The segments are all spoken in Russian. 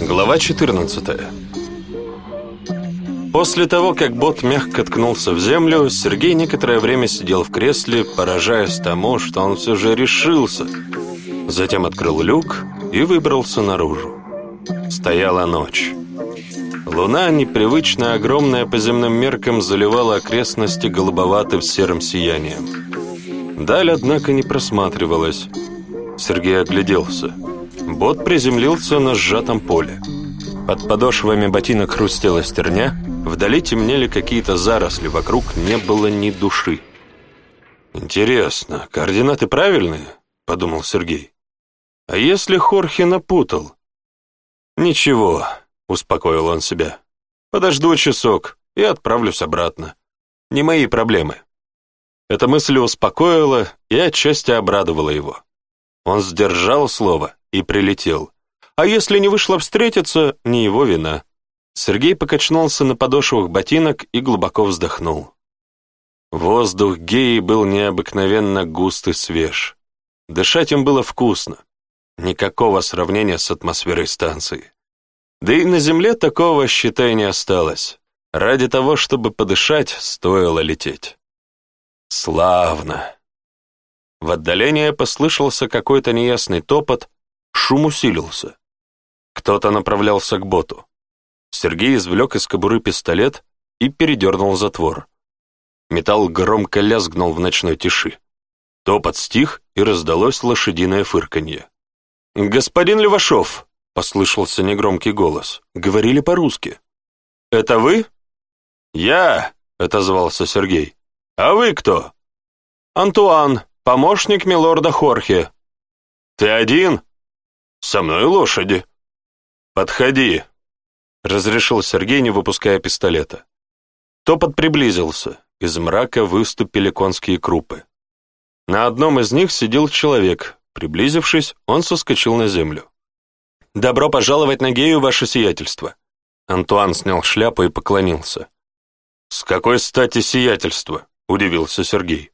Глава 14 После того, как бот мягко ткнулся в землю, Сергей некоторое время сидел в кресле, поражаясь тому, что он все же решился. Затем открыл люк и выбрался наружу. Стояла ночь. Луна, непривычно огромная по земным меркам, заливала окрестности голубоватым серым сиянием. Даль, однако, не просматривалась. Сергей огляделся. Бот приземлился на сжатом поле. Под подошвами ботинок хрустела стерня, вдали темнели какие-то заросли, вокруг не было ни души. «Интересно, координаты правильные?» — подумал Сергей. «А если Хорхе напутал?» «Ничего», — успокоил он себя. «Подожду часок и отправлюсь обратно. Не мои проблемы». Эта мысль успокоила и отчасти обрадовала его. Он сдержал слово, и прилетел. А если не вышло встретиться, не его вина. Сергей покачнулся на подошвах ботинок и глубоко вздохнул. Воздух геи был необыкновенно густ и свеж. Дышать им было вкусно. Никакого сравнения с атмосферой станции. Да и на Земле такого, считай, не осталось. Ради того, чтобы подышать, стоило лететь. Славно. В отдалении послышался какой-то неясный топот, Шум усилился. Кто-то направлялся к боту. Сергей извлек из кобуры пистолет и передернул затвор. Металл громко лязгнул в ночной тиши. Топот стих, и раздалось лошадиное фырканье. «Господин Левашов!» — послышался негромкий голос. Говорили по-русски. «Это вы?» «Я!» — отозвался Сергей. «А вы кто?» «Антуан, помощник милорда Хорхе». «Ты один?» со мной лошади». «Подходи», — разрешил Сергей, не выпуская пистолета. Топот приблизился. Из мрака выступили конские крупы. На одном из них сидел человек. Приблизившись, он соскочил на землю. «Добро пожаловать на гею, ваше сиятельство!» Антуан снял шляпу и поклонился. «С какой стати сиятельство?» — удивился Сергей.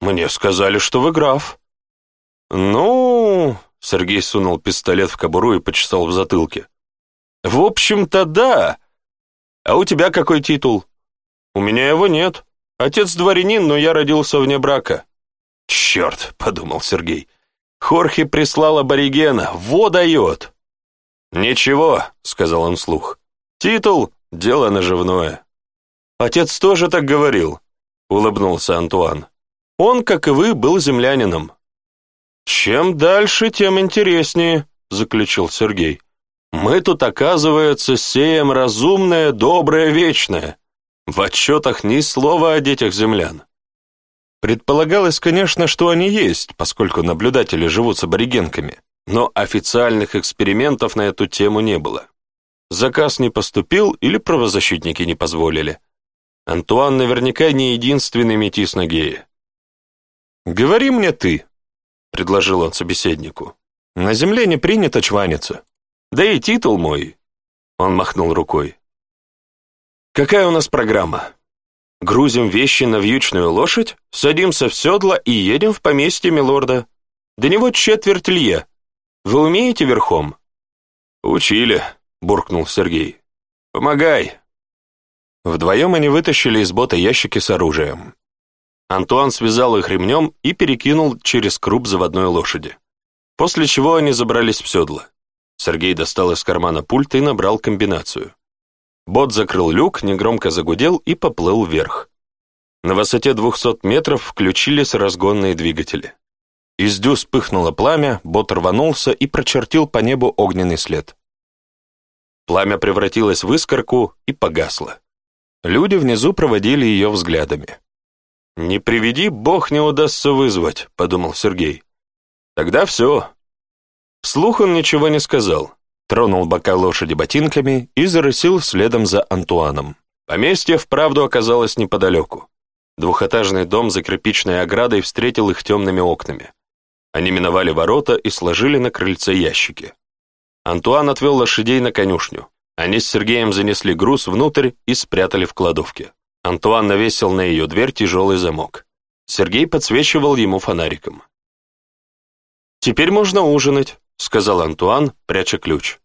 «Мне сказали, что вы граф». «Ну...» Сергей сунул пистолет в кобуру и почесал в затылке. «В общем-то, да. А у тебя какой титул?» «У меня его нет. Отец дворянин, но я родился вне брака». «Черт», — подумал Сергей. «Хорхе прислал аборигена. Во дает!» «Ничего», — сказал он вслух. «Титул — дело наживное». «Отец тоже так говорил», — улыбнулся Антуан. «Он, как и вы, был землянином». «Чем дальше, тем интереснее», — заключил Сергей. «Мы тут, оказывается, сеем разумное, доброе, вечное. В отчетах ни слова о детях землян». Предполагалось, конечно, что они есть, поскольку наблюдатели живут с аборигенками, но официальных экспериментов на эту тему не было. Заказ не поступил или правозащитники не позволили. Антуан наверняка не единственный метис на геи. «Говори мне ты», — предложил он собеседнику. «На земле не принято чваниться. Да и титул мой!» Он махнул рукой. «Какая у нас программа? Грузим вещи на вьючную лошадь, садимся в седло и едем в поместье милорда. До него четверть лье. Вы умеете верхом?» «Учили», — буркнул Сергей. «Помогай!» Вдвоем они вытащили из бота ящики с оружием. Антуан связал их ремнем и перекинул через круп заводной лошади. После чего они забрались в седло. Сергей достал из кармана пульт и набрал комбинацию. Бот закрыл люк, негромко загудел и поплыл вверх. На высоте 200 метров включились разгонные двигатели. Из дю вспыхнуло пламя, бот рванулся и прочертил по небу огненный след. Пламя превратилось в искорку и погасло. Люди внизу проводили ее взглядами. «Не приведи, бог не удастся вызвать», — подумал Сергей. «Тогда все». Вслух он ничего не сказал, тронул бока лошади ботинками и зарысил следом за Антуаном. Поместье вправду оказалось неподалеку. Двухэтажный дом за кирпичной оградой встретил их темными окнами. Они миновали ворота и сложили на крыльце ящики. Антуан отвел лошадей на конюшню. Они с Сергеем занесли груз внутрь и спрятали в кладовке. Антуан навесил на ее дверь тяжелый замок. Сергей подсвечивал ему фонариком. «Теперь можно ужинать», — сказал Антуан, пряча ключ.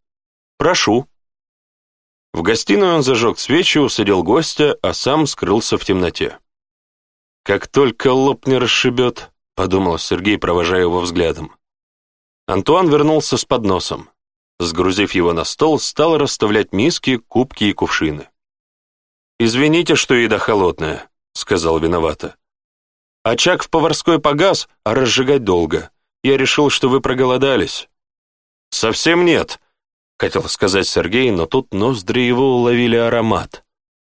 «Прошу». В гостиную он зажег свечи, усадил гостя, а сам скрылся в темноте. «Как только лоб не расшибет», — подумал Сергей, провожая его взглядом. Антуан вернулся с подносом. Сгрузив его на стол, стал расставлять миски, кубки и кувшины. «Извините, что еда холодная», — сказал виновато. «А «Очаг в поварской погас, а разжигать долго. Я решил, что вы проголодались». «Совсем нет», — хотел сказать Сергей, но тут ноздри его уловили аромат.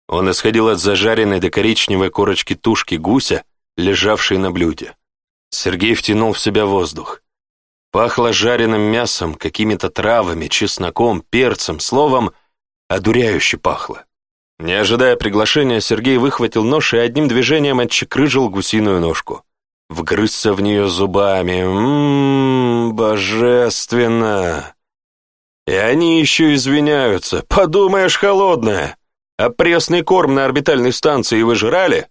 Он исходил от зажаренной до коричневой корочки тушки гуся, лежавшей на блюде. Сергей втянул в себя воздух. Пахло жареным мясом, какими-то травами, чесноком, перцем, словом, одуряюще пахло. Не ожидая приглашения, Сергей выхватил нож и одним движением отчекрыжил гусиную ножку. Вгрызся в нее зубами. Ммм, божественно! И они еще извиняются. Подумаешь, холодное! А пресный корм на орбитальной станции вы жрали?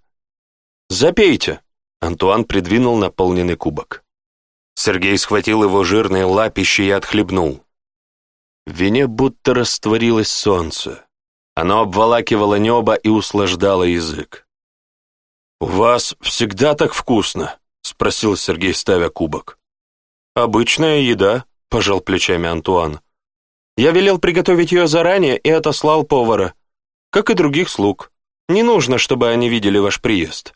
Запейте! Антуан придвинул наполненный кубок. Сергей схватил его жирные лапищи и отхлебнул. В вине будто растворилось солнце. Оно обволакивало небо и услаждало язык. «У вас всегда так вкусно?» — спросил Сергей, ставя кубок. «Обычная еда», — пожал плечами Антуан. «Я велел приготовить ее заранее и отослал повара, как и других слуг. Не нужно, чтобы они видели ваш приезд.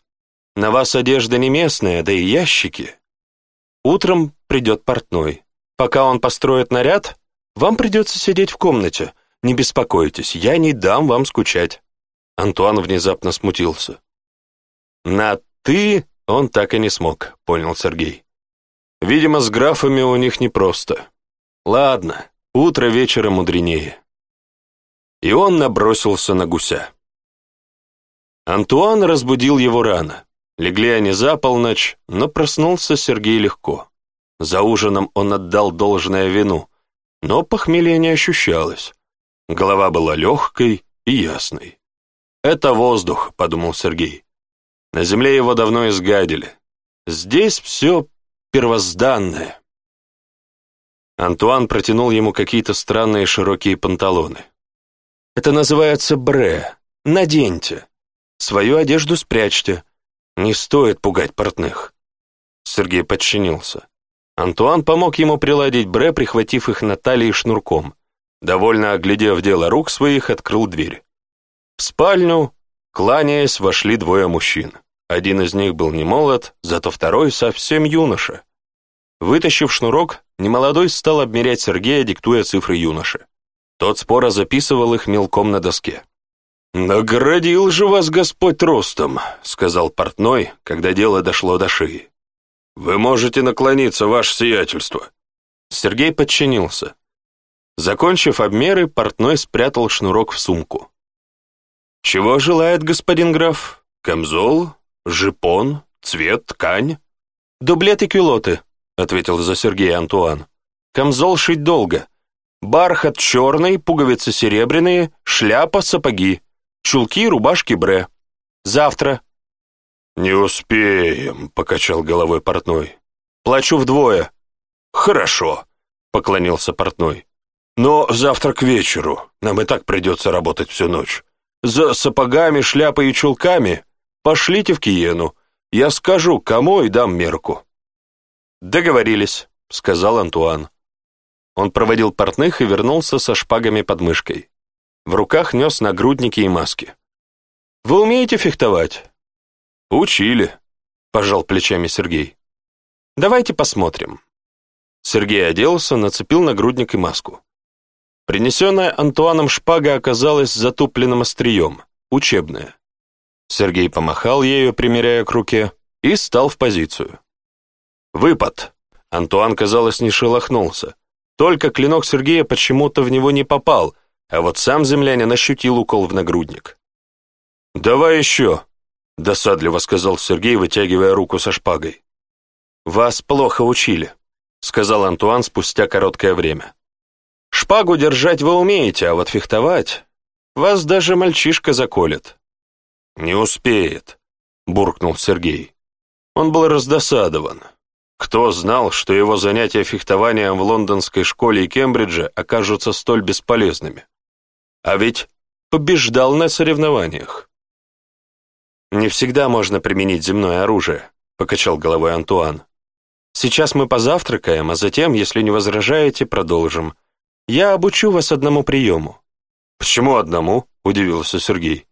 На вас одежда не местная, да и ящики. Утром придет портной. Пока он построит наряд, вам придется сидеть в комнате» Не беспокойтесь, я не дам вам скучать». Антуан внезапно смутился. «На «ты» он так и не смог», — понял Сергей. «Видимо, с графами у них непросто. Ладно, утро вечера мудренее». И он набросился на гуся. Антуан разбудил его рано. Легли они за полночь, но проснулся Сергей легко. За ужином он отдал должное вину, но похмелье не ощущалось. Голова была легкой и ясной. «Это воздух», — подумал Сергей. «На земле его давно изгадили. Здесь все первозданное». Антуан протянул ему какие-то странные широкие панталоны. «Это называется бре. Наденьте. Свою одежду спрячьте. Не стоит пугать портных». Сергей подчинился. Антуан помог ему приладить бре, прихватив их на талии шнурком довольно оглядев дело рук своих, открыл дверь. В спальню, кланяясь, вошли двое мужчин. Один из них был немолод, зато второй совсем юноша. Вытащив шнурок, немолодой стал обмерять Сергея, диктуя цифры юноши. Тот споро записывал их мелком на доске. «Наградил же вас Господь ростом», — сказал портной, когда дело дошло до шеи. «Вы можете наклониться, ваше сиятельство». Сергей подчинился. Закончив обмеры, портной спрятал шнурок в сумку. «Чего желает господин граф? Камзол? Жипон? Цвет? Ткань?» «Дублет и кюлоты», — ответил за Сергей Антуан. «Камзол шить долго. Бархат черный, пуговицы серебряные, шляпа, сапоги, чулки, рубашки, бре. Завтра». «Не успеем», — покачал головой портной. «Плачу вдвое». «Хорошо», — поклонился портной. Но завтра к вечеру. Нам и так придется работать всю ночь. За сапогами, шляпой и чулками пошлите в Киену. Я скажу, кому и дам мерку». «Договорились», — сказал Антуан. Он проводил портных и вернулся со шпагами под мышкой. В руках нес нагрудники и маски. «Вы умеете фехтовать?» «Учили», — пожал плечами Сергей. «Давайте посмотрим». Сергей оделся, нацепил нагрудник и маску. Принесенная Антуаном шпага оказалась затупленным острием, учебная. Сергей помахал ею, примеряя к руке, и стал в позицию. «Выпад!» Антуан, казалось, не шелохнулся. Только клинок Сергея почему-то в него не попал, а вот сам землянин ощутил укол в нагрудник. «Давай еще!» — досадливо сказал Сергей, вытягивая руку со шпагой. «Вас плохо учили», — сказал Антуан спустя короткое время. Шпагу держать вы умеете, а вот фехтовать... Вас даже мальчишка заколет». «Не успеет», — буркнул Сергей. Он был раздосадован. Кто знал, что его занятия фехтованием в лондонской школе и Кембридже окажутся столь бесполезными? А ведь побеждал на соревнованиях. «Не всегда можно применить земное оружие», — покачал головой Антуан. «Сейчас мы позавтракаем, а затем, если не возражаете, продолжим. Я обучу вас одному приему». «Почему одному?» — удивился Сергей.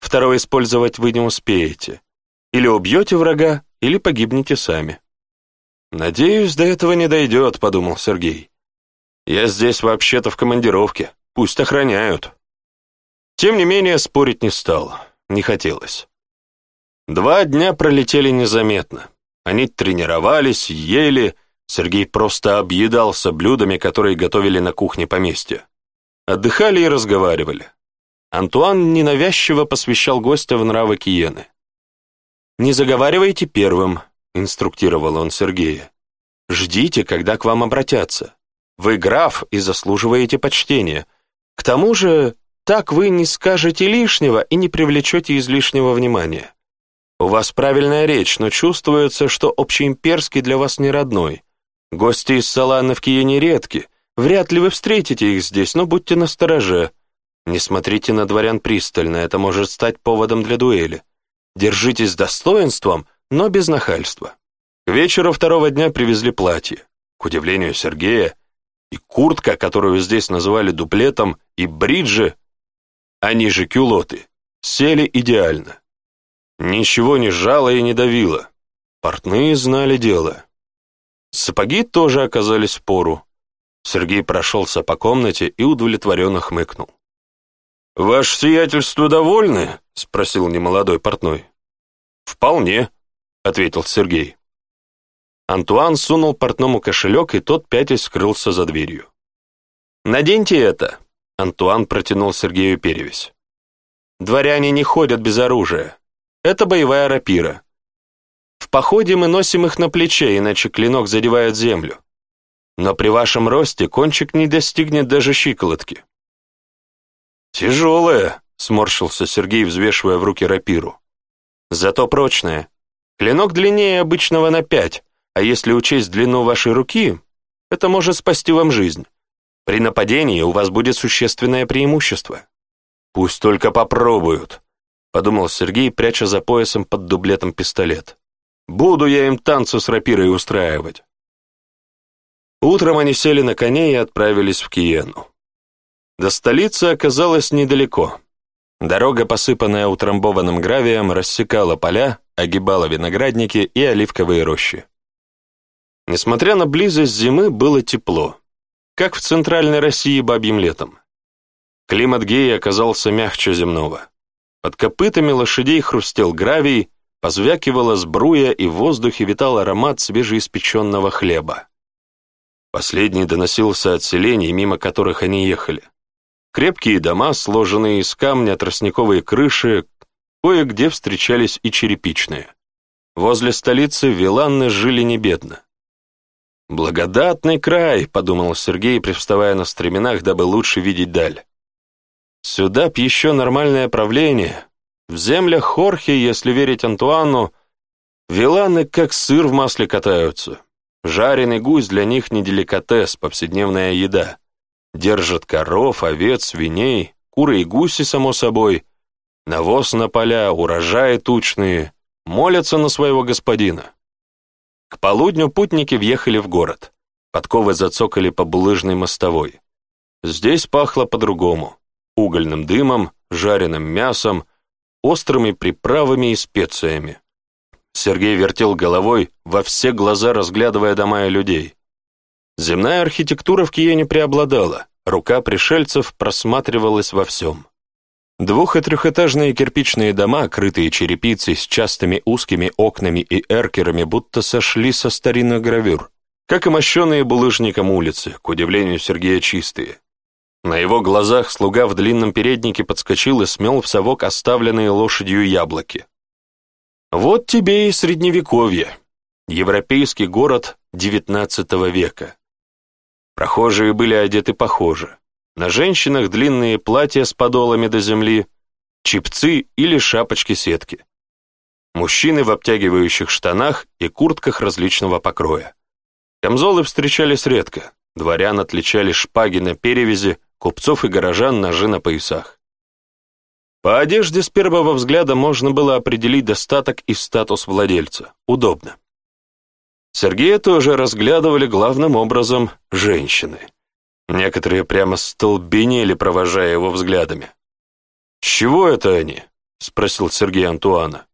«Второй использовать вы не успеете. Или убьете врага, или погибнете сами». «Надеюсь, до этого не дойдет», — подумал Сергей. «Я здесь вообще-то в командировке. Пусть охраняют». Тем не менее, спорить не стал. Не хотелось. Два дня пролетели незаметно. Они тренировались, ели, Сергей просто объедался блюдами, которые готовили на кухне поместья. Отдыхали и разговаривали. Антуан ненавязчиво посвящал гостя в нравы Киены. «Не заговаривайте первым», — инструктировал он Сергея. «Ждите, когда к вам обратятся. Вы граф и заслуживаете почтения. К тому же, так вы не скажете лишнего и не привлечете излишнего внимания. У вас правильная речь, но чувствуется, что общеимперский для вас не родной. Гости из Салана в Киене редки, вряд ли вы встретите их здесь, но будьте настороже. Не смотрите на дворян пристально, это может стать поводом для дуэли. Держитесь с достоинством, но без нахальства. К вечеру второго дня привезли платье. К удивлению Сергея, и куртка, которую здесь называли дуплетом, и бриджи, они же кюлоты, сели идеально. Ничего не жало и не давило. Портные знали дело. Сапоги тоже оказались в пору. Сергей прошелся по комнате и удовлетворенно хмыкнул. «Ваше сиятельство довольны?» — спросил немолодой портной. «Вполне», — ответил Сергей. Антуан сунул портному кошелек, и тот пятясь скрылся за дверью. «Наденьте это!» — Антуан протянул Сергею перевязь. «Дворяне не ходят без оружия. Это боевая рапира. В походе мы носим их на плече, иначе клинок задевает землю. Но при вашем росте кончик не достигнет даже щиколотки. «Тяжелая», — сморщился Сергей, взвешивая в руки рапиру. «Зато прочная. Клинок длиннее обычного на пять, а если учесть длину вашей руки, это может спасти вам жизнь. При нападении у вас будет существенное преимущество». «Пусть только попробуют», — подумал Сергей, пряча за поясом под дублетом пистолет. Буду я им танцы с рапирой устраивать. Утром они сели на коней и отправились в Киену. До столицы оказалось недалеко. Дорога, посыпанная утрамбованным гравием, рассекала поля, огибала виноградники и оливковые рощи. Несмотря на близость зимы, было тепло, как в центральной России бабьим летом. Климат Геи оказался мягче земного. Под копытами лошадей хрустел гравий, Позвякивала сбруя, и в воздухе витал аромат свежеиспеченного хлеба. Последний доносился от селений, мимо которых они ехали. Крепкие дома, сложенные из камня, тростниковые крыши, кое-где встречались и черепичные. Возле столицы Виланны жили небедно. «Благодатный край», — подумал Сергей, привставая на стременах, дабы лучше видеть даль. «Сюда б еще нормальное правление, в землях Хорхи, если верить Антуану, виланы как сыр в масле катаются. Жареный гусь для них не деликатес, повседневная еда. Держат коров, овец, свиней, куры и гуси, само собой, навоз на поля, урожаи тучные, молятся на своего господина. К полудню путники въехали в город. Подковы зацокали по булыжной мостовой. Здесь пахло по-другому. Угольным дымом, жареным мясом, острыми приправами и специями. Сергей вертел головой, во все глаза разглядывая дома и людей. Земная архитектура в Киене преобладала, рука пришельцев просматривалась во всем. Двух- и трехэтажные кирпичные дома, крытые черепицей с частыми узкими окнами и эркерами, будто сошли со старинных гравюр, как и мощенные булыжником улицы, к удивлению Сергея чистые. На его глазах слуга в длинном переднике подскочил и смел в совок оставленные лошадью яблоки. Вот тебе и средневековье, европейский город XIX века. Прохожие были одеты похоже. На женщинах длинные платья с подолами до земли, чипцы или шапочки-сетки. Мужчины в обтягивающих штанах и куртках различного покроя. Камзолы встречались редко, дворян отличали шпаги на перевязи, купцов и горожан ножи на поясах. По одежде с первого взгляда можно было определить достаток и статус владельца. Удобно. Сергея тоже разглядывали главным образом женщины. Некоторые прямо столбенели, провожая его взглядами. «Чего это они?» — спросил Сергей Антуана.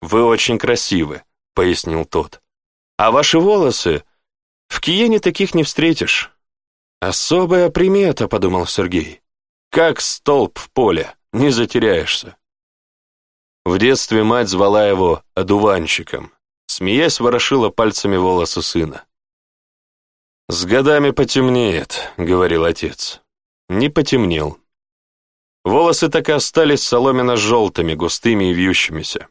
«Вы очень красивы», — пояснил тот. «А ваши волосы? В Киене таких не встретишь. «Особая примета», — подумал Сергей. «Как столб в поле, не затеряешься». В детстве мать звала его одуванчиком. Смеясь, ворошила пальцами волосы сына. «С годами потемнеет», — говорил отец. Не потемнел. Волосы так и остались соломенно-желтыми, густыми и вьющимися.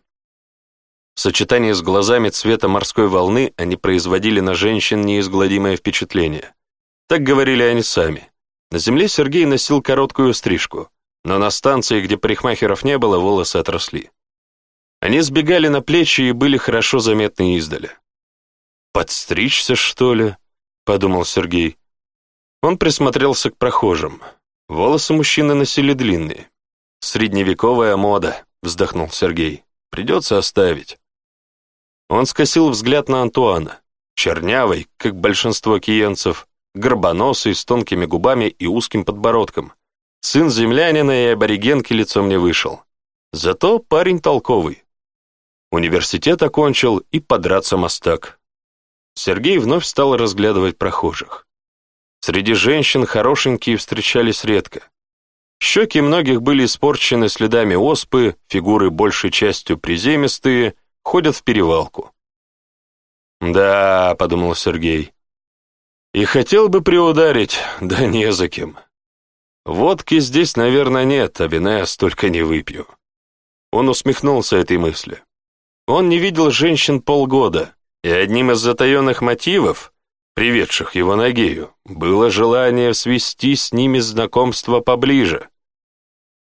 В сочетании с глазами цвета морской волны они производили на женщин неизгладимое впечатление — так говорили они сами. На земле Сергей носил короткую стрижку, но на станции, где парикмахеров не было, волосы отросли. Они сбегали на плечи и были хорошо заметны издали. «Подстричься, что ли?» — подумал Сергей. Он присмотрелся к прохожим. Волосы мужчины носили длинные. «Средневековая мода», — вздохнул Сергей. «Придется оставить». Он скосил взгляд на Антуана. Чернявый, как большинство киенцев, горбоносый, с тонкими губами и узким подбородком. Сын землянина и аборигенки лицом не вышел. Зато парень толковый. Университет окончил и подраться мостак. Сергей вновь стал разглядывать прохожих. Среди женщин хорошенькие встречались редко. Щеки многих были испорчены следами оспы, фигуры большей частью приземистые, ходят в перевалку. «Да», — подумал Сергей, и хотел бы приударить, да не за кем. Водки здесь, наверное, нет, а вина я столько не выпью. Он усмехнулся этой мысли. Он не видел женщин полгода, и одним из затаенных мотивов, приведших его на гею, было желание свести с ними знакомство поближе.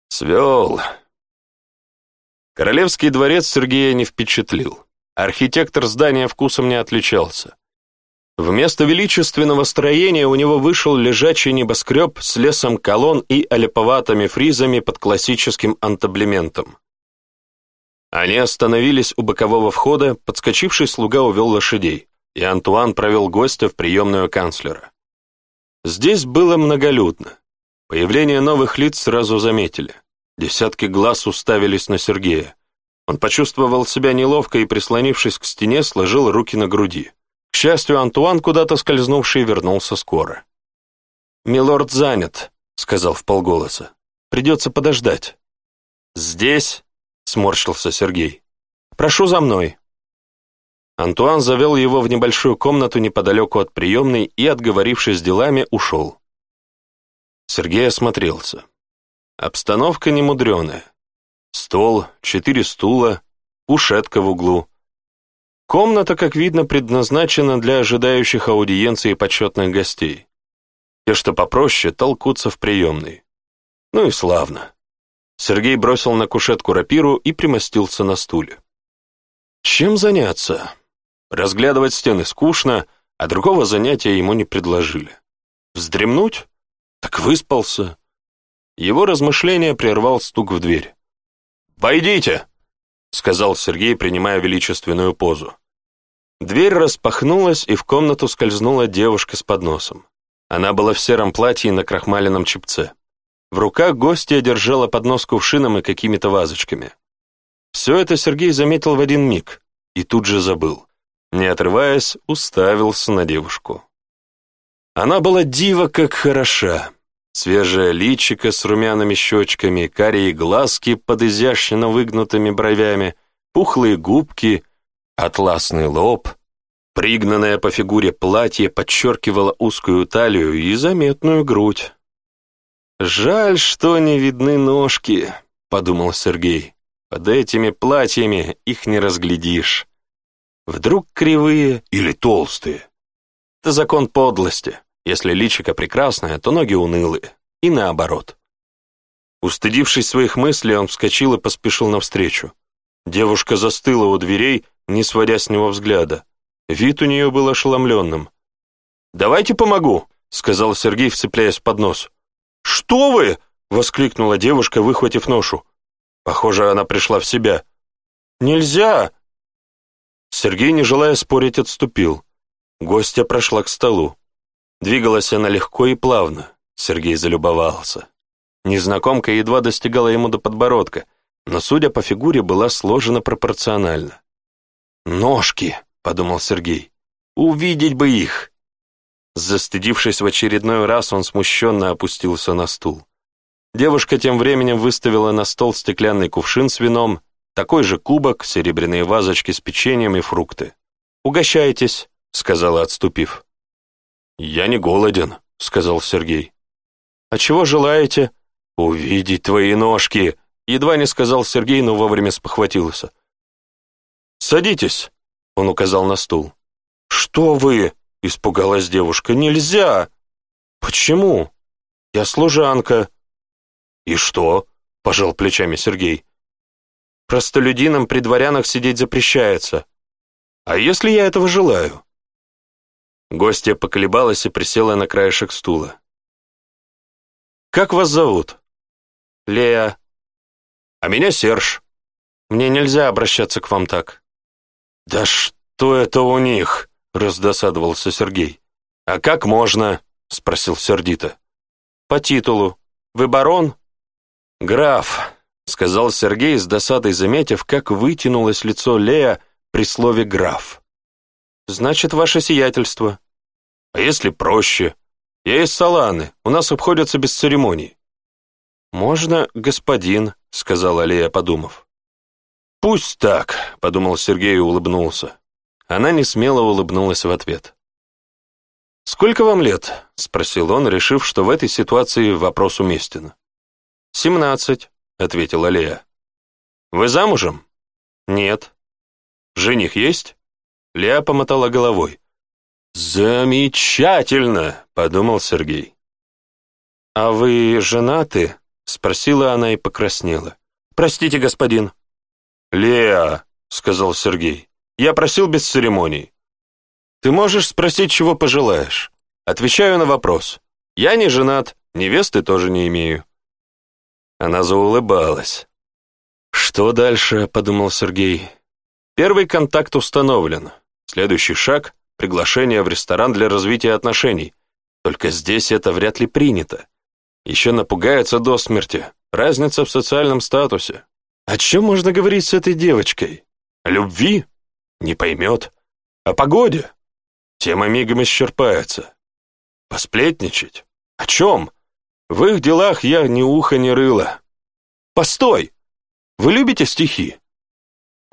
Свел. Королевский дворец Сергея не впечатлил. Архитектор здания вкусом не отличался. Вместо величественного строения у него вышел лежачий небоскреб с лесом колонн и олеповатыми фризами под классическим антаблементом. Они остановились у бокового входа, подскочивший слуга увел лошадей, и Антуан провел гостя в приемную канцлера. Здесь было многолюдно. Появление новых лиц сразу заметили. Десятки глаз уставились на Сергея. Он почувствовал себя неловко и, прислонившись к стене, сложил руки на груди. К счастью, Антуан, куда-то скользнувший, вернулся скоро. «Милорд занят», — сказал вполголоса. «Придется подождать». «Здесь?» — сморщился Сергей. «Прошу за мной». Антуан завел его в небольшую комнату неподалеку от приемной и, отговорившись делами, ушел. Сергей осмотрелся. Обстановка немудреная. Стол, четыре стула, ушетка в углу, Комната, как видно, предназначена для ожидающих аудиенции и почетных гостей. Те, что попроще, толкутся в приемной. Ну и славно. Сергей бросил на кушетку рапиру и примостился на стуле. Чем заняться? Разглядывать стены скучно, а другого занятия ему не предложили. Вздремнуть? Так выспался. Его размышления прервал стук в дверь. «Войдите!» сказал Сергей, принимая величественную позу. Дверь распахнулась, и в комнату скользнула девушка с подносом. Она была в сером платье и на крахмаленном чипце. В руках гостья держала поднос кувшином и какими-то вазочками. Все это Сергей заметил в один миг и тут же забыл. Не отрываясь, уставился на девушку. Она была дива как хороша. Свежая личика с румяными щечками, карие глазки под изящно выгнутыми бровями, пухлые губки, атласный лоб. Пригнанное по фигуре платье подчеркивало узкую талию и заметную грудь. «Жаль, что не видны ножки», — подумал Сергей. «Под этими платьями их не разглядишь. Вдруг кривые или толстые? Это закон подлости». Если личико прекрасное, то ноги унылые. И наоборот. Устыдившись своих мыслей, он вскочил и поспешил навстречу. Девушка застыла у дверей, не сводя с него взгляда. Вид у нее был ошеломленным. «Давайте помогу», — сказал Сергей, вцепляясь под нос. «Что вы?» — воскликнула девушка, выхватив ношу. Похоже, она пришла в себя. «Нельзя!» Сергей, не желая спорить, отступил. Гостья прошла к столу. Двигалась она легко и плавно, Сергей залюбовался. Незнакомка едва достигала ему до подбородка, но, судя по фигуре, была сложена пропорционально. «Ножки!» — подумал Сергей. «Увидеть бы их!» Застыдившись в очередной раз, он смущенно опустился на стул. Девушка тем временем выставила на стол стеклянный кувшин с вином, такой же кубок, серебряные вазочки с печеньем и фрукты. «Угощайтесь», — сказала, отступив. «Я не голоден», — сказал Сергей. «А чего желаете?» «Увидеть твои ножки!» Едва не сказал Сергей, но вовремя спохватился. «Садитесь!» — он указал на стул. «Что вы?» — испугалась девушка. «Нельзя!» «Почему?» «Я служанка». «И что?» — пожал плечами Сергей. «Простолюдинам при дворянах сидеть запрещается». «А если я этого желаю?» Гостья поколебалась и присела на краешек стула. «Как вас зовут?» «Лея». «А меня Серж». «Мне нельзя обращаться к вам так». «Да что это у них?» — раздосадовался Сергей. «А как можно?» — спросил сердито. «По титулу. Вы барон?» «Граф», — сказал Сергей с досадой, заметив, как вытянулось лицо Лея при слове «граф». «Значит, ваше сиятельство». «А если проще? Я из Саланы, у нас обходятся без церемоний». «Можно, господин», — сказала Алия, подумав. «Пусть так», — подумал Сергей и улыбнулся. Она не смело улыбнулась в ответ. «Сколько вам лет?» — спросил он, решив, что в этой ситуации вопрос уместен. «Семнадцать», — ответила Алия. «Вы замужем?» «Нет». «Жених есть?» Леа помотала головой. «Замечательно!» — подумал Сергей. «А вы женаты?» — спросила она и покраснела. «Простите, господин». «Леа», — сказал Сергей, — «я просил без церемоний». «Ты можешь спросить, чего пожелаешь?» Отвечаю на вопрос. «Я не женат, невесты тоже не имею». Она заулыбалась. «Что дальше?» — подумал Сергей. «Первый контакт установлен. Следующий шаг – приглашение в ресторан для развития отношений. Только здесь это вряд ли принято. Еще напугается до смерти. Разница в социальном статусе. О чем можно говорить с этой девочкой? О любви? Не поймет. О погоде? Тема мигом исчерпается. Посплетничать? О чем? В их делах я ни уха, ни рыла. Постой! Вы любите стихи?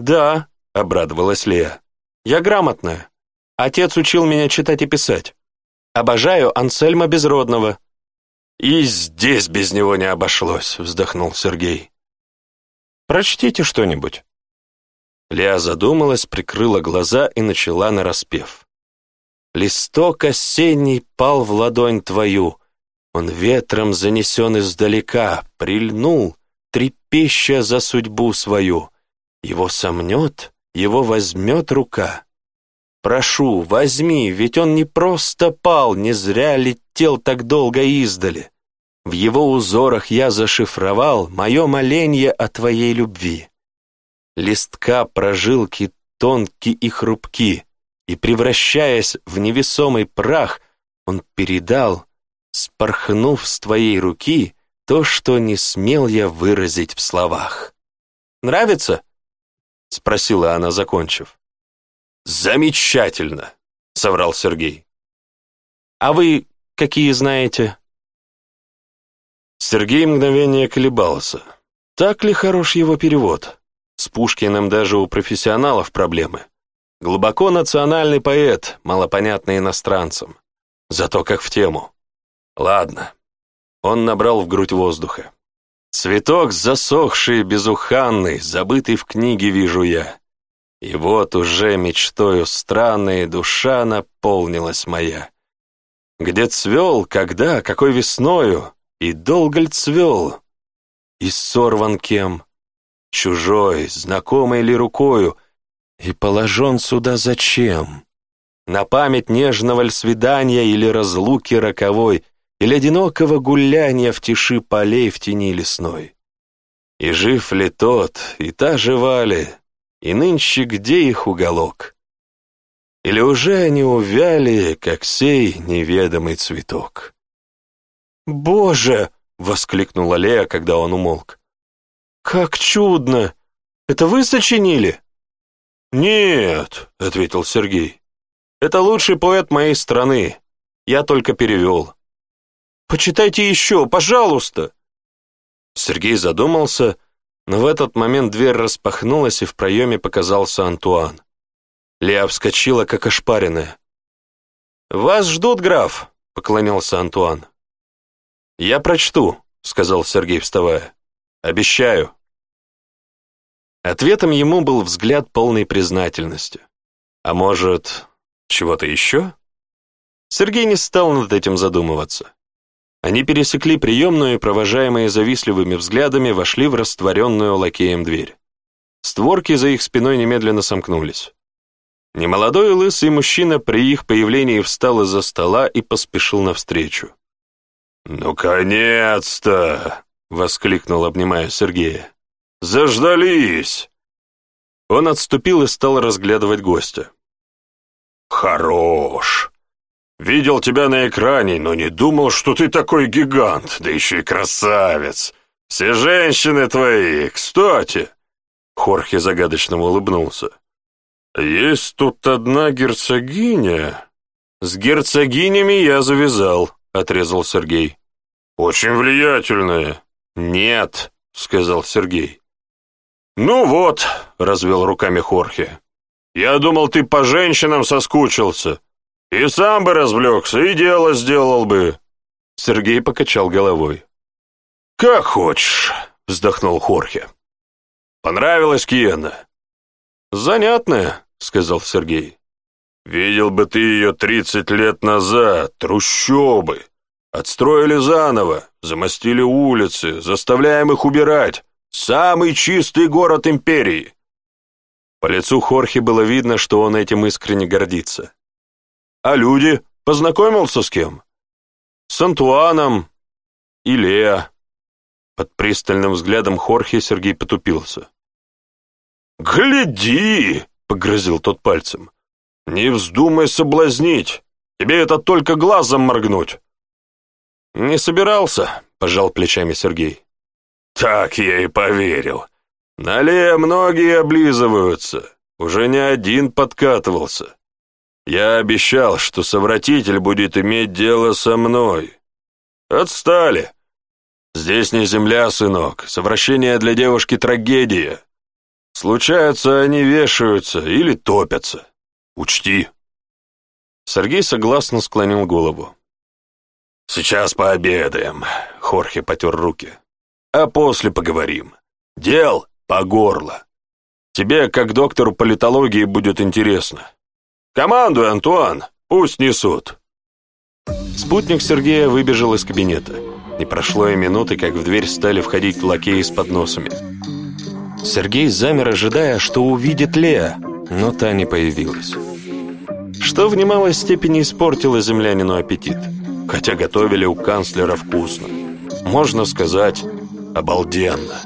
Да, обрадовалась Лея. Я грамотная. Отец учил меня читать и писать. Обожаю Ансельма Безродного». «И здесь без него не обошлось», — вздохнул Сергей. «Прочтите что-нибудь». Леа задумалась, прикрыла глаза и начала нараспев. «Листок осенний пал в ладонь твою, он ветром занесен издалека, прильнул, трепеща за судьбу свою. Его сомнет, его возьмет рука. Прошу, возьми, ведь он не просто пал, не зря летел так долго издали. В его узорах я зашифровал мое моленье о твоей любви. Листка прожилки тонкие и хрупки, и, превращаясь в невесомый прах, он передал, спорхнув с твоей руки, то, что не смел я выразить в словах. «Нравится?» — спросила она, закончив. «Замечательно!» — соврал Сергей. «А вы какие знаете?» Сергей мгновение колебался. Так ли хорош его перевод? С Пушкиным даже у профессионалов проблемы. Глубоко национальный поэт, малопонятный иностранцам. Зато как в тему. Ладно. Он набрал в грудь воздуха. Цветок засохший, безуханный, забытый в книге вижу я. И вот уже мечтою странной душа наполнилась моя. Где цвел, когда, какой весною, и долго ль цвел? И сорван кем? Чужой, знакомой ли рукою, и положен сюда зачем? На память нежного ль свидания или разлуки роковой, или одинокого гуляния в тиши полей в тени лесной. И жив ли тот, и та жива ли, и нынче где их уголок? Или уже они увяли, как сей неведомый цветок? «Боже!» — воскликнула Лея, когда он умолк. «Как чудно! Это вы сочинили?» «Нет», — ответил Сергей. «Это лучший поэт моей страны. Я только перевел». Почитайте еще, пожалуйста!» Сергей задумался, но в этот момент дверь распахнулась, и в проеме показался Антуан. Леа вскочила, как ошпаренная. «Вас ждут, граф!» — поклонился Антуан. «Я прочту», — сказал Сергей, вставая. «Обещаю». Ответом ему был взгляд полной признательности. А может, чего-то еще? Сергей не стал над этим задумываться. Они пересекли приемную и, провожаемые завистливыми взглядами, вошли в растворенную лакеем дверь. Створки за их спиной немедленно сомкнулись. Немолодой лысый мужчина при их появлении встал из-за стола и поспешил навстречу. «Ну, «Наконец-то!» — воскликнул, обнимая Сергея. «Заждались!» Он отступил и стал разглядывать гостя. «Хорош!» Видел тебя на экране, но не думал, что ты такой гигант, да еще и красавец. Все женщины твои, кстати!» Хорхе загадочно улыбнулся. «Есть тут одна герцогиня...» «С герцогинями я завязал», — отрезал Сергей. «Очень влиятельная». «Нет», — сказал Сергей. «Ну вот», — развел руками Хорхе. «Я думал, ты по женщинам соскучился. И сам бы развлекся, и дело сделал бы. Сергей покачал головой. Как хочешь, вздохнул Хорхе. Понравилась Киена? Занятная, сказал Сергей. Видел бы ты ее тридцать лет назад, трущобы. Отстроили заново, замостили улицы, заставляем их убирать. Самый чистый город империи. По лицу Хорхе было видно, что он этим искренне гордится. А люди? Познакомился с кем? С Антуаном и Лео. Под пристальным взглядом Хорхе Сергей потупился. «Гляди!» — погрозил тот пальцем. «Не вздумай соблазнить! Тебе это только глазом моргнуть!» «Не собирался», — пожал плечами Сергей. «Так я и поверил. На Лея многие облизываются. Уже не один подкатывался. Я обещал, что совратитель будет иметь дело со мной. Отстали. Здесь не земля, сынок. Совращение для девушки трагедия. Случаются они вешаются или топятся. Учти. Сергей согласно склонил голову. «Сейчас пообедаем», — Хорхе потер руки. «А после поговорим. Дел по горло. Тебе, как доктору политологии, будет интересно». Командуй, Антуан! Пусть несут!» Спутник Сергея выбежал из кабинета. Не прошло и минуты, как в дверь стали входить лакеи с подносами. Сергей замер, ожидая, что увидит Лея, но та не появилась. Что в немалой степени испортило землянину аппетит. Хотя готовили у канцлера вкусно. Можно сказать, обалденно.